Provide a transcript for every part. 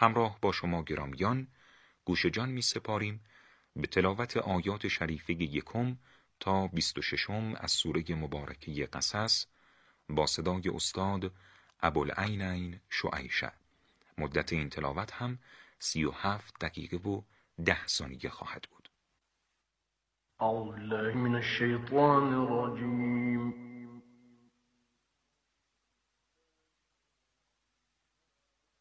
همراه با شما گرامیان گوش جان می سپاریم به تلاوت آیات شریفه یکم تا بیست و ششم از سوره مبارکه قصص با صدای استاد ابوالعینین شعیشه. مدت این تلاوت هم سی و هفت دقیقه و ده ثانیه خواهد بود. أعوذ من الشیطان الرجیم.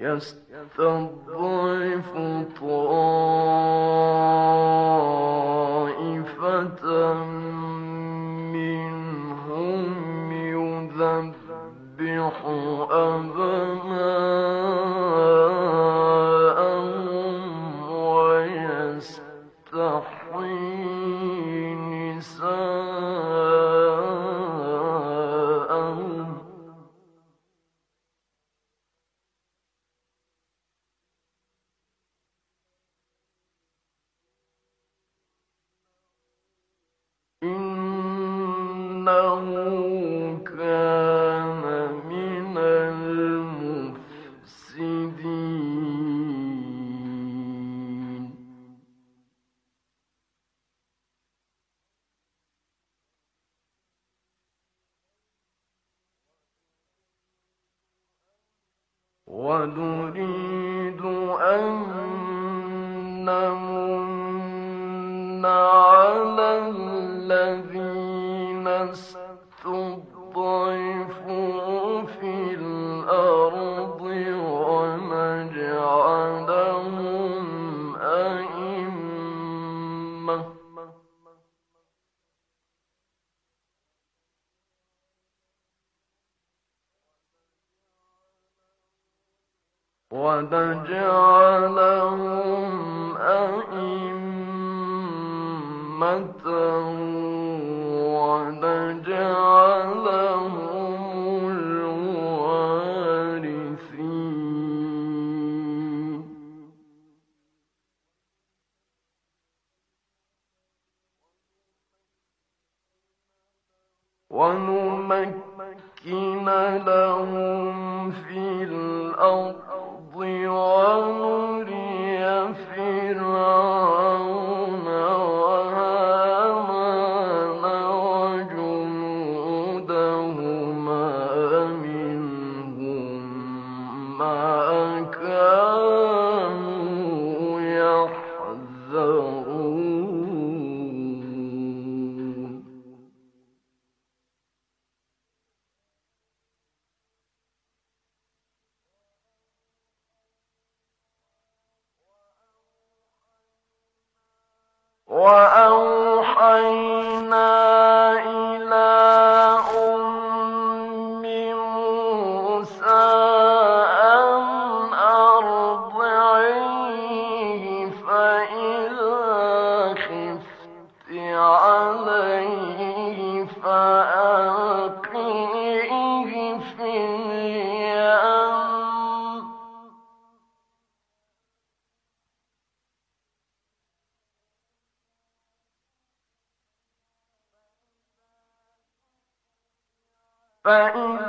يستضعف طائفة منهم يذبح أبناءهم ونريد أن نمن على الذين استضعفوا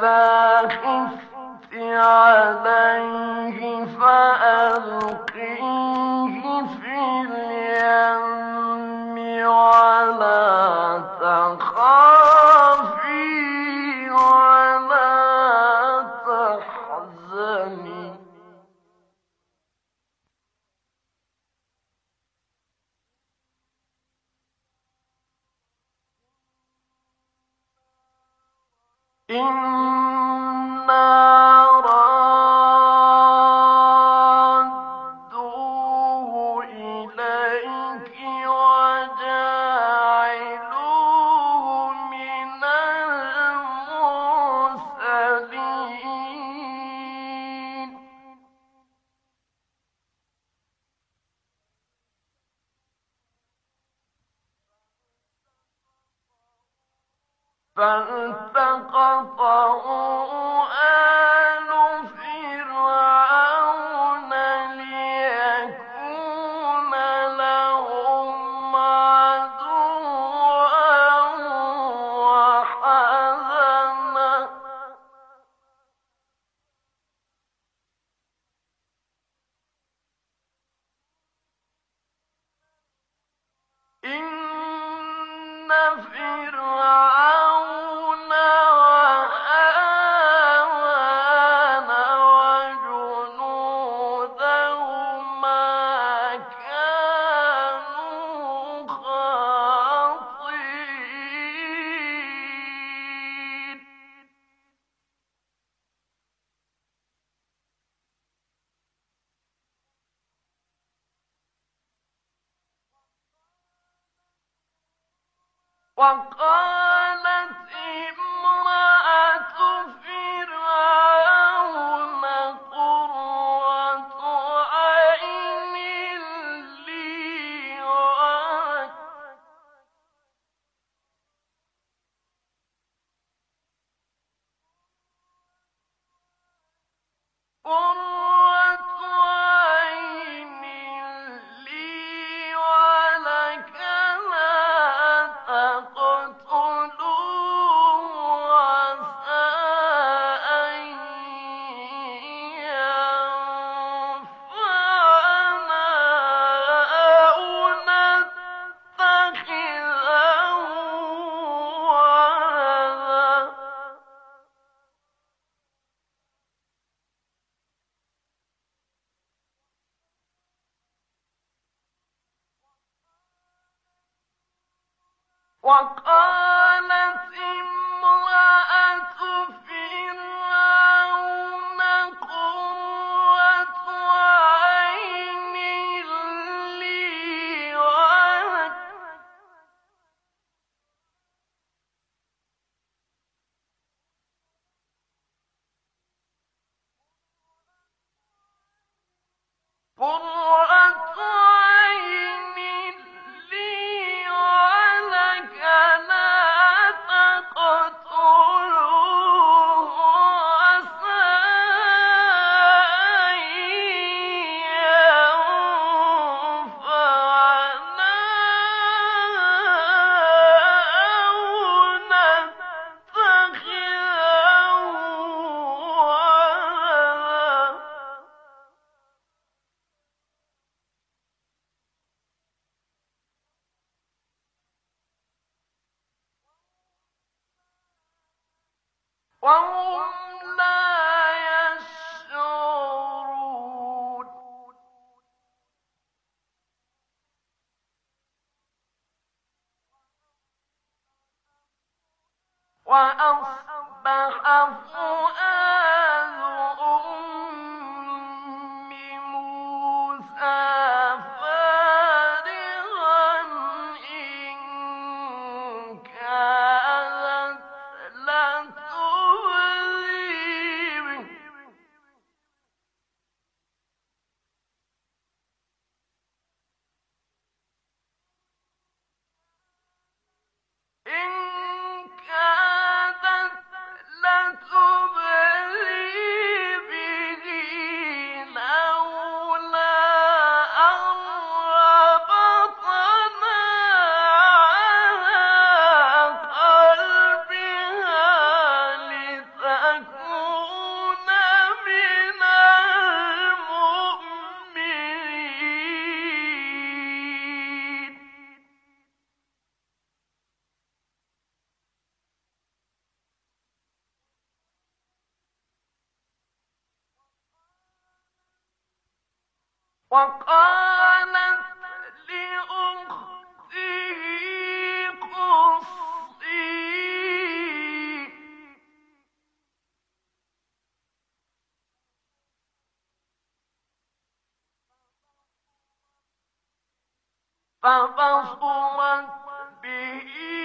فإذا خفت عليه فألقيه في اليم قل فبصرت به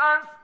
First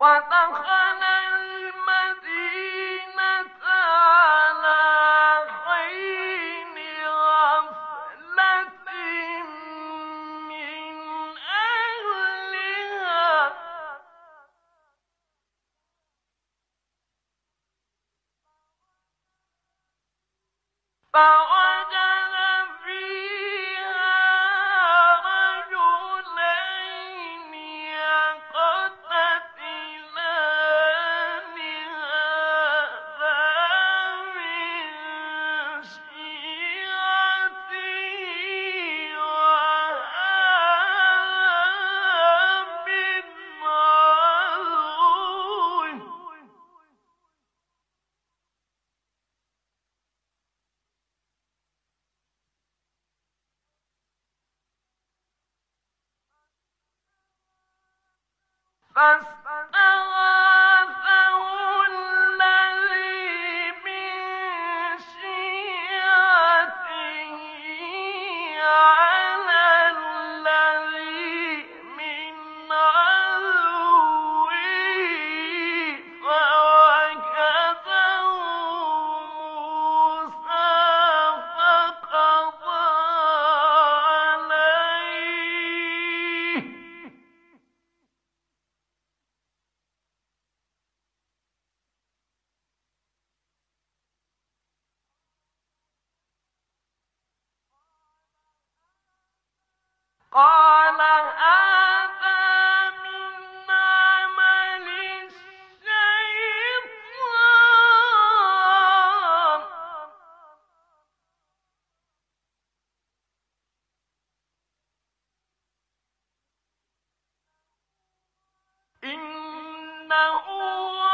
ودخل المدينة First إنه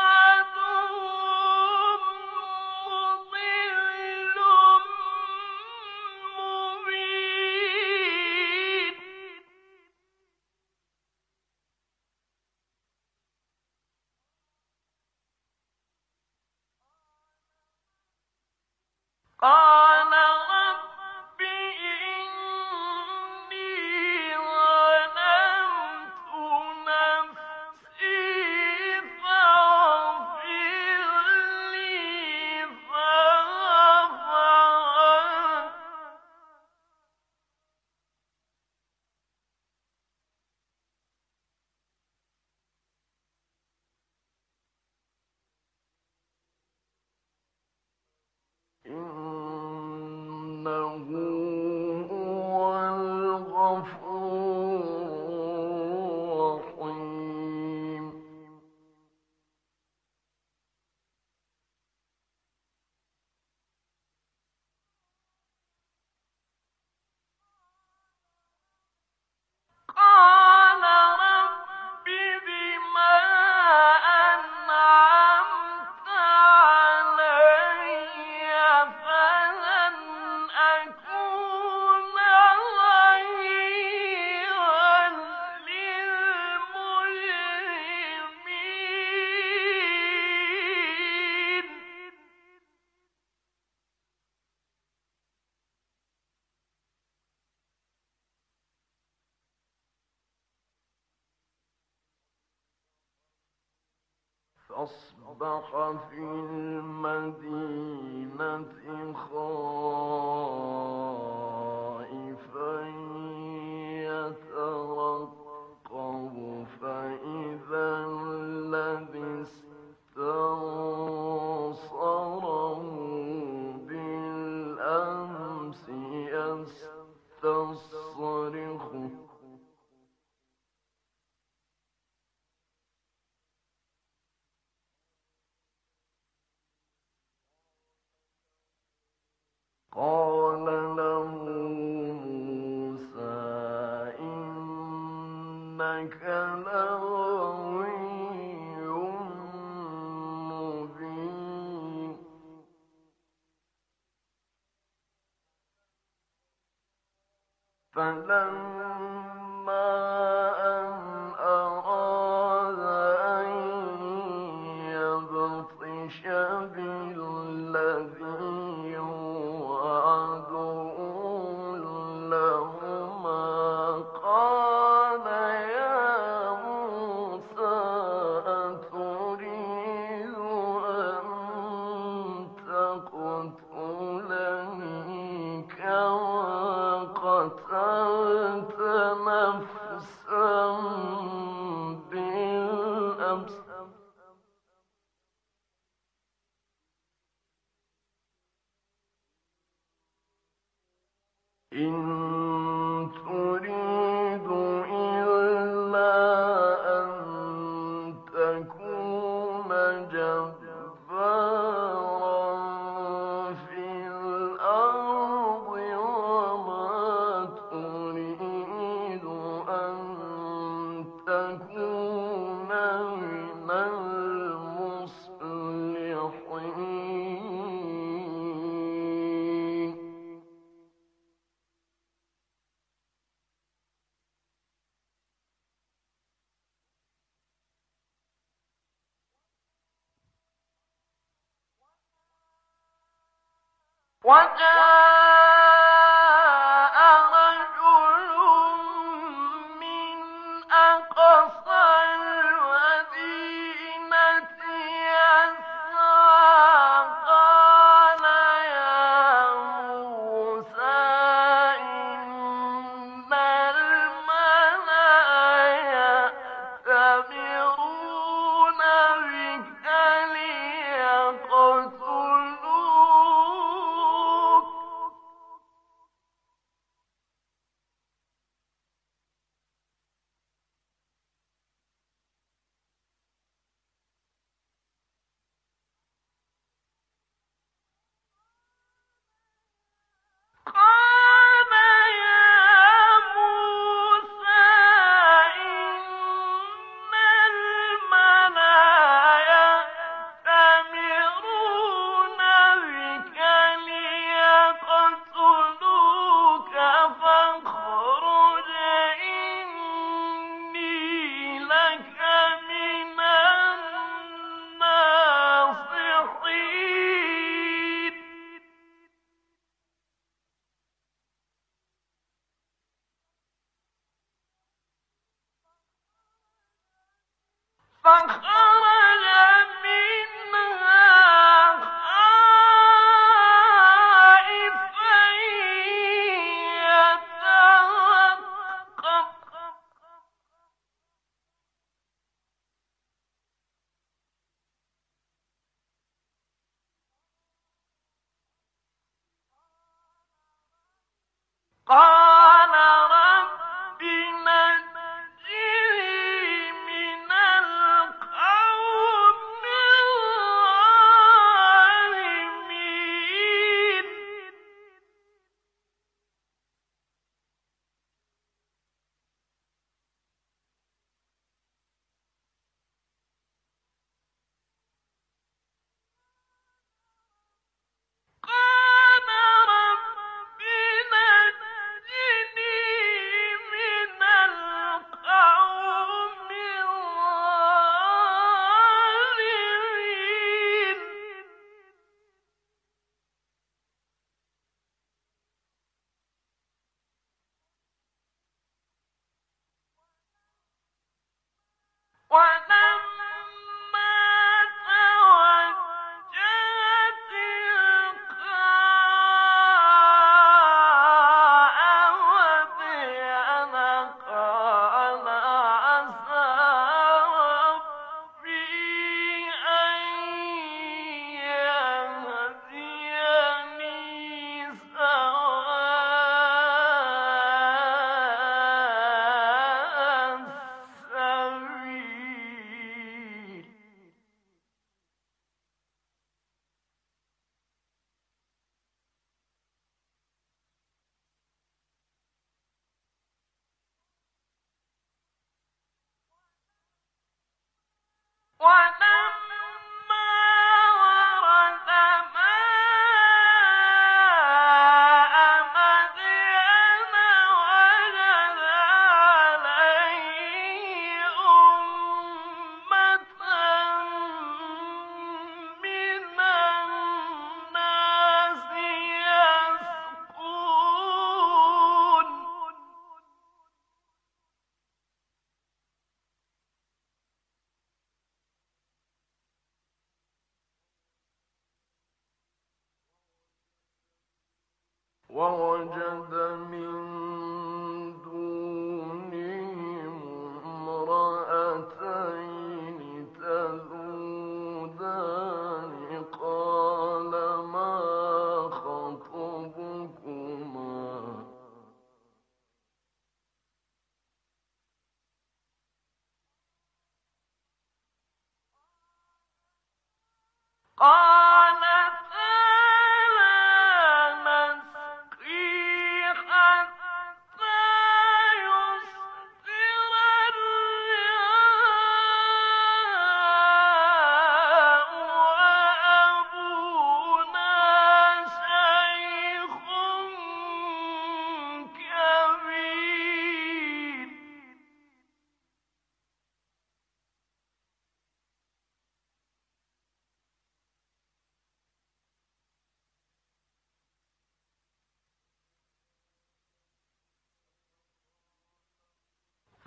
إن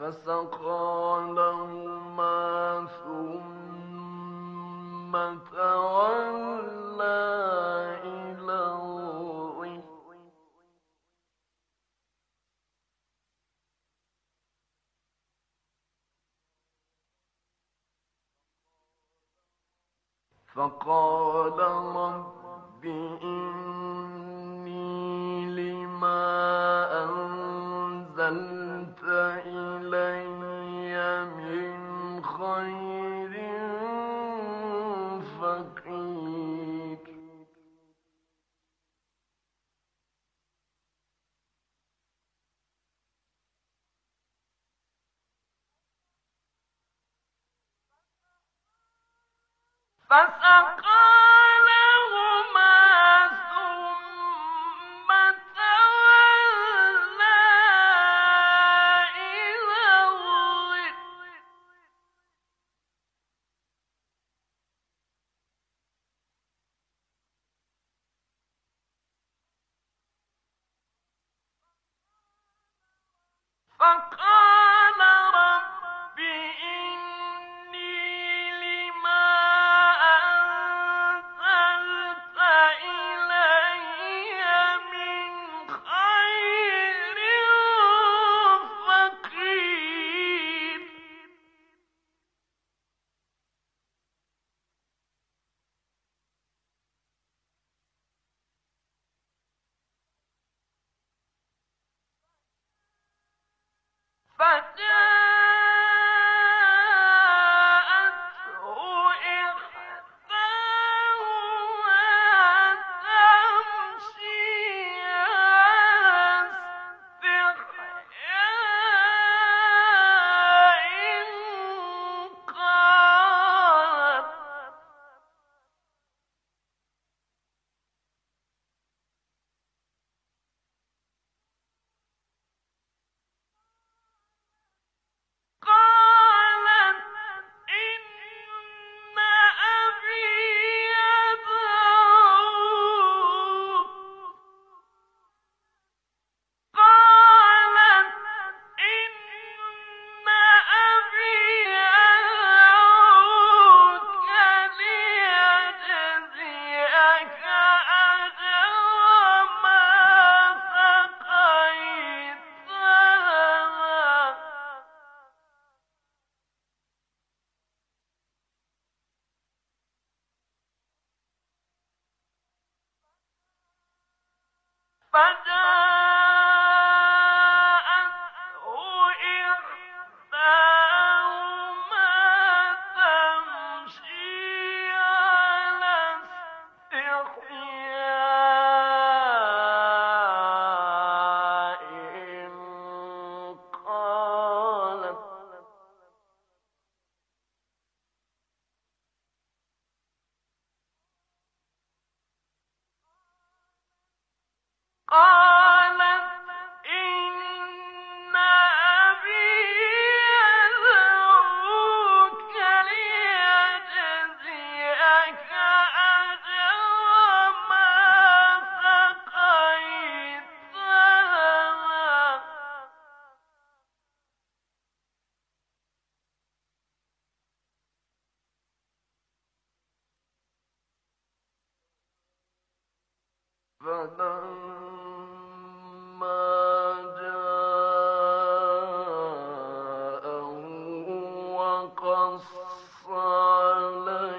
فسقى لهما ثم تولى إلى الري فقال رب فسقى فداك قص عليه